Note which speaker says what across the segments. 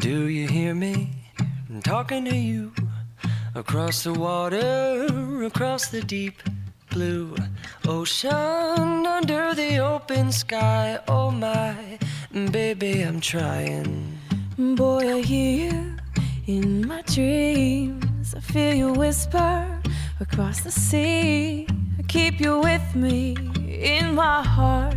Speaker 1: Do you hear me I'm talking to you across the water, across the deep blue ocean, under the open sky? Oh my, baby, I'm trying.
Speaker 2: Boy, I hear you in my dreams. I feel you whisper across the sea. I keep you with me in my heart.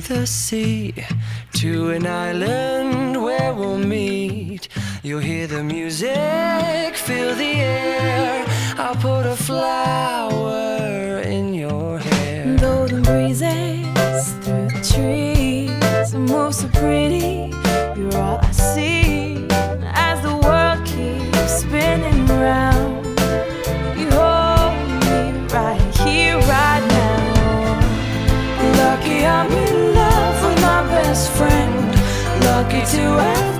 Speaker 1: the sea to an island where we'll meet. You'll hear the music, feel the air. I'll put a flower in your hair.
Speaker 2: Though the breezes through the trees move so pretty, you're all I see as the world keeps spinning round. You hold
Speaker 1: best friend. Lucky to have